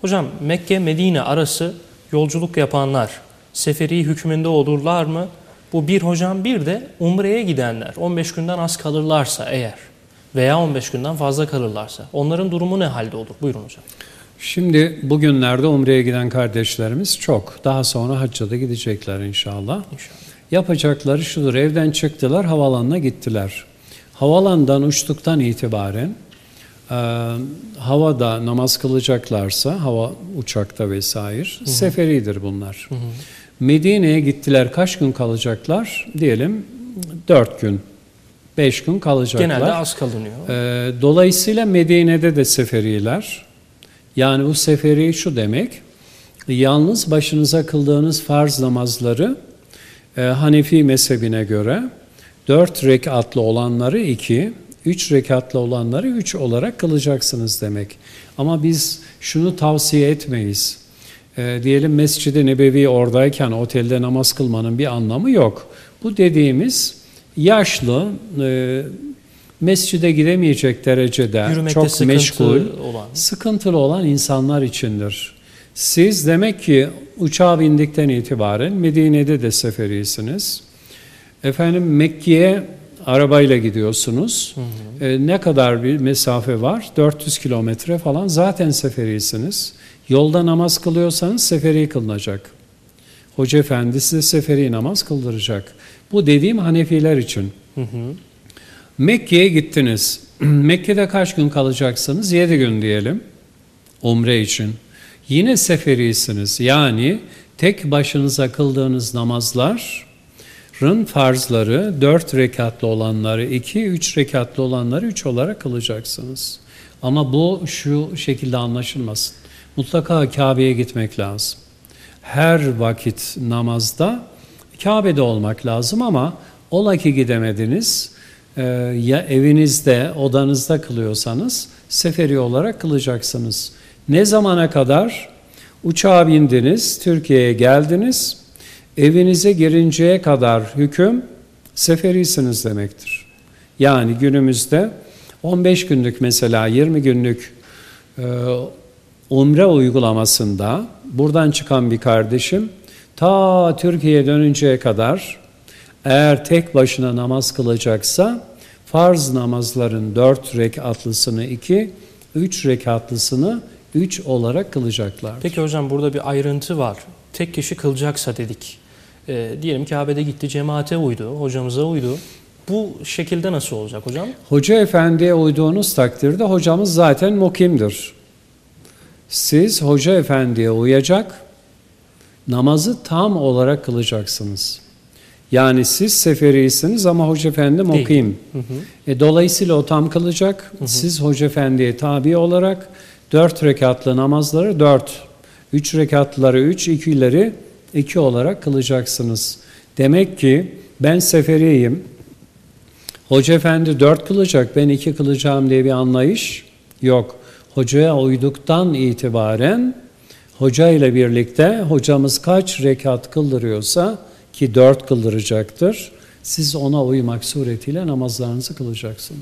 Hocam Mekke-Medine arası yolculuk yapanlar seferi hükmünde olurlar mı? Bu bir hocam bir de umreye gidenler 15 günden az kalırlarsa eğer veya 15 günden fazla kalırlarsa onların durumu ne halde olur? Buyurun hocam. Şimdi bugünlerde Umre'ye giden kardeşlerimiz çok. Daha sonra hacca da gidecekler inşallah. İnşallah. Yapacakları şudur. Evden çıktılar, havalanına gittiler. Havalandan uçtuktan itibaren havada namaz kılacaklarsa, hava uçakta vesaire, seferidir bunlar. Medine'ye gittiler. Kaç gün kalacaklar? Diyelim dört gün, beş gün kalacaklar. Genelde az kalınıyor. Ee, dolayısıyla Medine'de de seferiler. Yani bu seferi şu demek, yalnız başınıza kıldığınız farz namazları e, Hanefi mezhebine göre dört rekatlı olanları iki, üç rekatlı olanları üç olarak kılacaksınız demek. Ama biz şunu tavsiye etmeyiz. E, diyelim Mescid-i Nebevi oradayken otelde namaz kılmanın bir anlamı yok. Bu dediğimiz yaşlı, e, mescide gidemeyecek derecede Yürümekte çok sıkıntı meşgul, olan. sıkıntılı olan insanlar içindir. Siz demek ki uçağa bindikten itibaren Medine'de de seferisiniz. Efendim Mekke'ye arabayla gidiyorsunuz. E, ne kadar bir mesafe var? 400 kilometre falan zaten seferisiniz. Yolda namaz kılıyorsanız seferi kılınacak. Hoca efendi size seferi namaz kıldıracak. Bu dediğim Hanefiler için. Hı hı. Mekke'ye gittiniz. Mekke'de kaç gün kalacaksınız? 7 gün diyelim. Umre için. Yine seferisiniz. Yani tek başınıza kıldığınız namazların farzları 4 rekatlı olanları 2, 3 rekatlı olanları 3 olarak kılacaksınız. Ama bu şu şekilde anlaşılmasın. Mutlaka Kabe'ye gitmek lazım. Her vakit namazda Kabe'de olmak lazım ama ola ki gidemediniz ee, ya evinizde, odanızda kılıyorsanız seferi olarak kılacaksınız. Ne zamana kadar? Uçağa bindiniz, Türkiye'ye geldiniz, evinize girinceye kadar hüküm seferisiniz demektir. Yani günümüzde 15 günlük mesela 20 günlük e, umre uygulamasında buradan çıkan bir kardeşim ta Türkiye'ye dönünceye kadar eğer tek başına namaz kılacaksa farz namazların dört rekatlısını iki, üç rekatlısını üç olarak kılacaklar. Peki hocam burada bir ayrıntı var. Tek kişi kılacaksa dedik. Ee, diyelim Kabe'de gitti cemaate uydu, hocamıza uydu. Bu şekilde nasıl olacak hocam? Hoca efendiye uyduğunuz takdirde hocamız zaten mukimdir. Siz hoca efendiye uyacak, namazı tam olarak kılacaksınız. Yani siz seferisiniz ama Hoca Efendi mukim. E, dolayısıyla o tam kılacak. Siz Hoca Efendi'ye tabi olarak dört rekatlı namazları dört, üç rekatlıları üç, ikileri iki olarak kılacaksınız. Demek ki ben seferiyim. Hoca Efendi dört kılacak, ben iki kılacağım diye bir anlayış yok. Hocaya uyduktan itibaren hoca ile birlikte hocamız kaç rekat kıldırıyorsa ki dört kıldıracaktır. Siz ona uymak suretiyle namazlarınızı kılacaksınız.